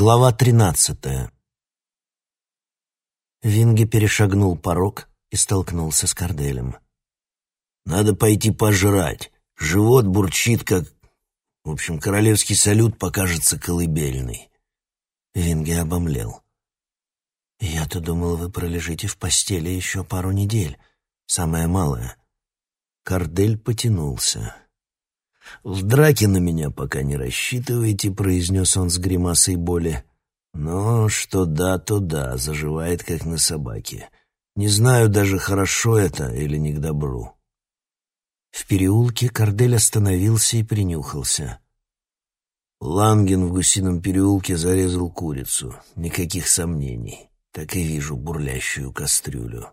Глава тринадцатая. Винги перешагнул порог и столкнулся с Корделем. «Надо пойти пожрать. Живот бурчит, как... В общем, королевский салют покажется колыбельный». Винги обомлел. «Я-то думал, вы пролежите в постели еще пару недель. Самое малое». Кордель потянулся. «В драке на меня пока не рассчитывайте», — произнес он с гримасой боли. «Но что да, то да, заживает, как на собаке. Не знаю даже, хорошо это или не к добру». В переулке Кордель остановился и принюхался. Ланген в гусином переулке зарезал курицу. Никаких сомнений. Так и вижу бурлящую кастрюлю.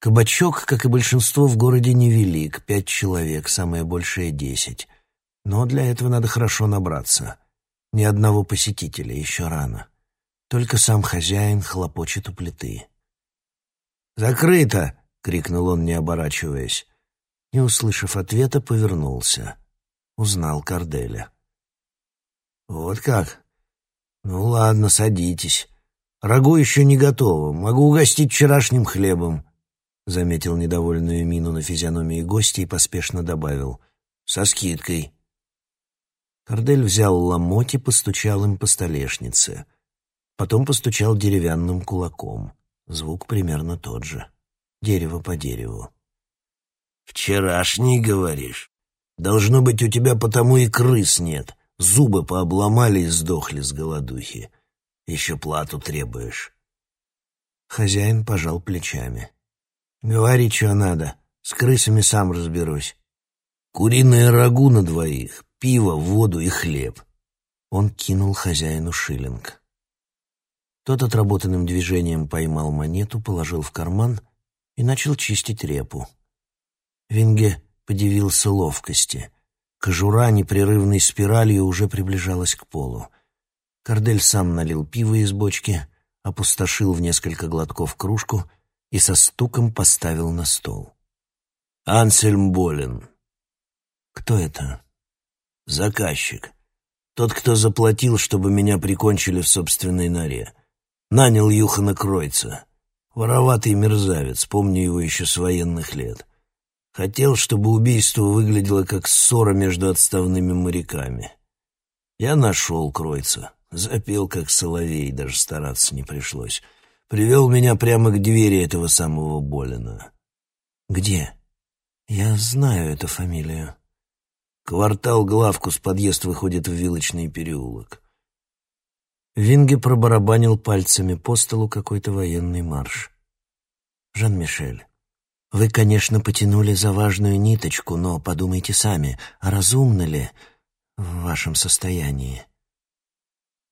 Кабачок, как и большинство в городе, невелик, пять человек, самое большее десять. Но для этого надо хорошо набраться. Ни одного посетителя, еще рано. Только сам хозяин хлопочет у плиты. «Закрыто!» — крикнул он, не оборачиваясь. Не услышав ответа, повернулся. Узнал Корделя. «Вот как? Ну ладно, садитесь. Рагу еще не готово. Могу угостить вчерашним хлебом заметил недовольную мину на физиономии гостя и поспешно добавил «Со скидкой». Кордель взял ломоть и постучал им по столешнице. Потом постучал деревянным кулаком. Звук примерно тот же. Дерево по дереву. «Вчерашний, говоришь? Должно быть, у тебя потому и крыс нет. Зубы пообломали и сдохли с голодухи. Еще плату требуешь». Хозяин пожал плечами. Говори, что надо. С крысами сам разберусь. Куриное рагу на двоих, пиво, воду и хлеб. Он кинул хозяину шиллинг. Тот отработанным движением поймал монету, положил в карман и начал чистить репу. Винге подивился ловкости. Кожура непрерывной спиралью уже приближалась к полу. Кордель сам налил пиво из бочки, опустошил в несколько глотков кружку — и со стуком поставил на стол. «Ансельм болен». «Кто это?» «Заказчик. Тот, кто заплатил, чтобы меня прикончили в собственной норе. Нанял Юхана Кройца. Вороватый мерзавец, помню его еще с военных лет. Хотел, чтобы убийство выглядело как ссора между отставными моряками. Я нашел Кройца. Запел, как соловей, даже стараться не пришлось привел меня прямо к двери этого самого Болина. «Где?» «Я знаю эту фамилию». «Квартал Главкус, подъезд выходит в Вилочный переулок». Винге пробарабанил пальцами по столу какой-то военный марш. «Жан-Мишель, вы, конечно, потянули за важную ниточку, но подумайте сами, а разумно ли в вашем состоянии?»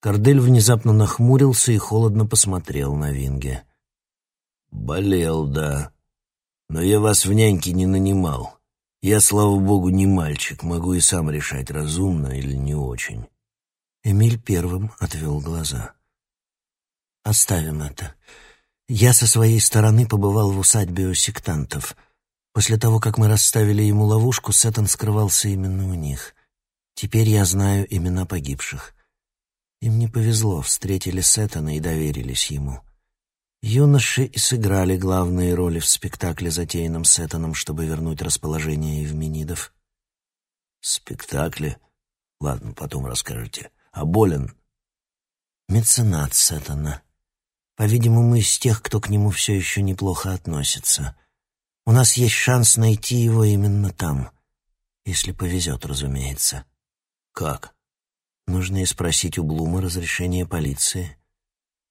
Кордель внезапно нахмурился и холодно посмотрел на Винге. «Болел, да. Но я вас в няньки не нанимал. Я, слава богу, не мальчик, могу и сам решать, разумно или не очень». Эмиль первым отвел глаза. «Оставим это. Я со своей стороны побывал в усадьбе у сектантов. После того, как мы расставили ему ловушку, Сеттон скрывался именно у них. Теперь я знаю имена погибших. Им не повезло, встретили Сеттона и доверились ему. Юноши и сыграли главные роли в спектакле, затеянном Сеттоном, чтобы вернуть расположение Евменидов. «Спектакле? Ладно, потом расскажете. А болен?» «Меценат Сеттона. По-видимому, из тех, кто к нему все еще неплохо относится. У нас есть шанс найти его именно там. Если повезет, разумеется». «Как?» Нужно и спросить у Блума разрешение полиции.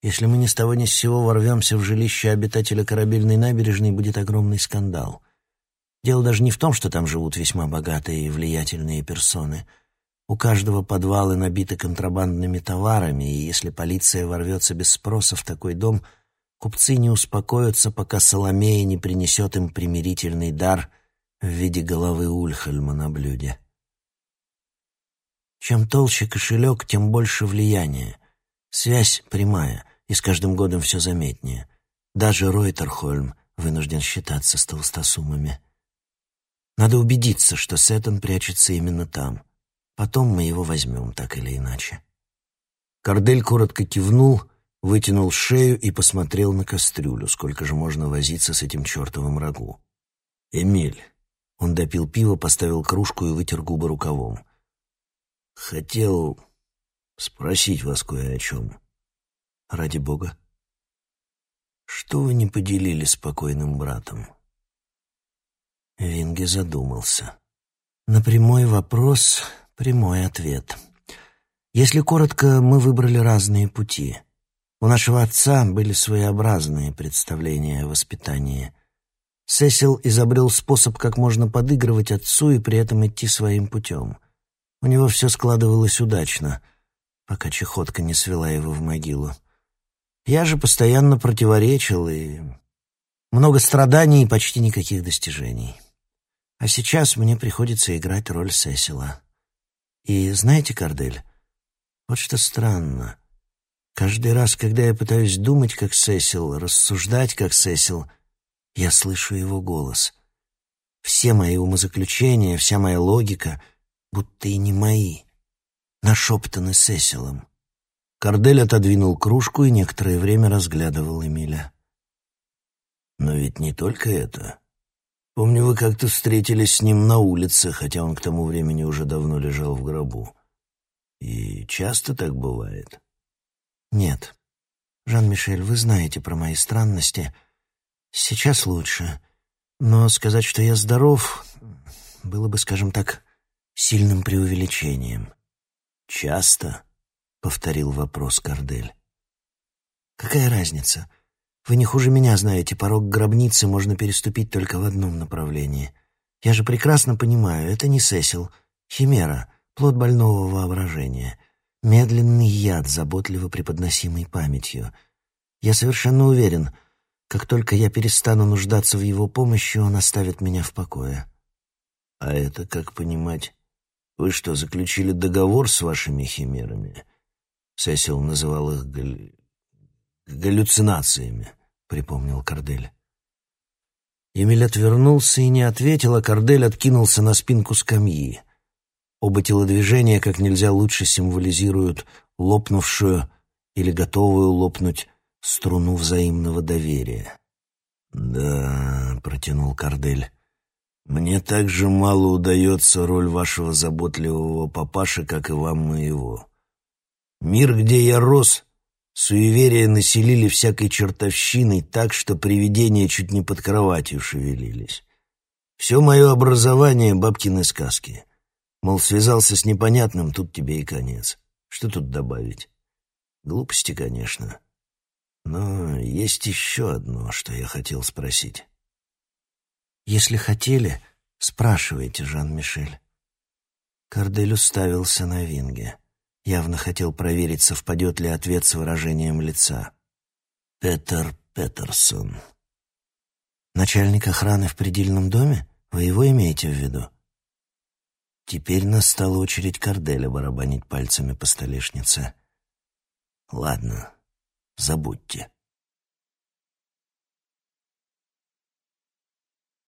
Если мы ни с того ни с сего ворвемся в жилище обитателя корабельной набережной, будет огромный скандал. Дело даже не в том, что там живут весьма богатые и влиятельные персоны. У каждого подвалы набиты контрабандными товарами, и если полиция ворвется без спроса в такой дом, купцы не успокоятся, пока Соломея не принесет им примирительный дар в виде головы Ульхальма на блюде. Чем толще кошелек, тем больше влияния. Связь прямая, и с каждым годом все заметнее. Даже Ройтерхольм вынужден считаться с толстосумами. Надо убедиться, что Сеттон прячется именно там. Потом мы его возьмем, так или иначе. Кордель коротко кивнул, вытянул шею и посмотрел на кастрюлю. Сколько же можно возиться с этим чертовым рагу? «Эмиль». Он допил пиво, поставил кружку и вытер губы рукавом. «Хотел спросить вас кое о чем. Ради бога. Что вы не поделили с покойным братом?» Винге задумался. На прямой вопрос прямой ответ. Если коротко, мы выбрали разные пути. У нашего отца были своеобразные представления о воспитании. Сесил изобрел способ, как можно подыгрывать отцу и при этом идти своим путем. У него все складывалось удачно, пока чехотка не свела его в могилу. Я же постоянно противоречил, и много страданий и почти никаких достижений. А сейчас мне приходится играть роль Сесила. И знаете, Кардель, вот что странно. Каждый раз, когда я пытаюсь думать как Сесил, рассуждать как Сесил, я слышу его голос. Все мои умозаключения, вся моя логика будто и не мои, нашептаны Сесилом. Кардель отодвинул кружку и некоторое время разглядывал Эмиля. «Но ведь не только это. Помню, вы как-то встретились с ним на улице, хотя он к тому времени уже давно лежал в гробу. И часто так бывает? Нет. Жан-Мишель, вы знаете про мои странности. Сейчас лучше. Но сказать, что я здоров, было бы, скажем так, сильным преувеличением. «Часто?» — повторил вопрос Кардель. «Какая разница? Вы не хуже меня знаете, порог гробницы можно переступить только в одном направлении. Я же прекрасно понимаю, это не Сесил, химера, плод больного воображения, медленный яд, заботливо преподносимый памятью. Я совершенно уверен, как только я перестану нуждаться в его помощи, он оставит меня в покое. А это как понимать? Вы что, заключили договор с вашими химерами? Сесил называл их галь галлюцинациями», — припомнил Кордель. Эмиль отвернулся и не ответил, а Кордель откинулся на спинку скамьи. Оба телодвижения как нельзя лучше символизируют лопнувшую или готовую лопнуть струну взаимного доверия. «Да», — протянул Кордель, — «мне так же мало удается роль вашего заботливого папаши, как и вам моего. Мир, где я рос, Суеверия населили всякой чертовщиной так, что привидения чуть не под кроватью шевелились. Все мое образование — бабкины сказки. Мол, связался с непонятным, тут тебе и конец. Что тут добавить? Глупости, конечно. Но есть еще одно, что я хотел спросить. «Если хотели, спрашивайте, Жан-Мишель». Кардель уставился на Винге. Явно хотел проверить, совпадет ли ответ с выражением лица. «Петер Петерсон». «Начальник охраны в предельном доме? Вы его имеете в виду?» Теперь настала очередь Карделя барабанить пальцами по столешнице. «Ладно, забудьте».